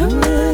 Don't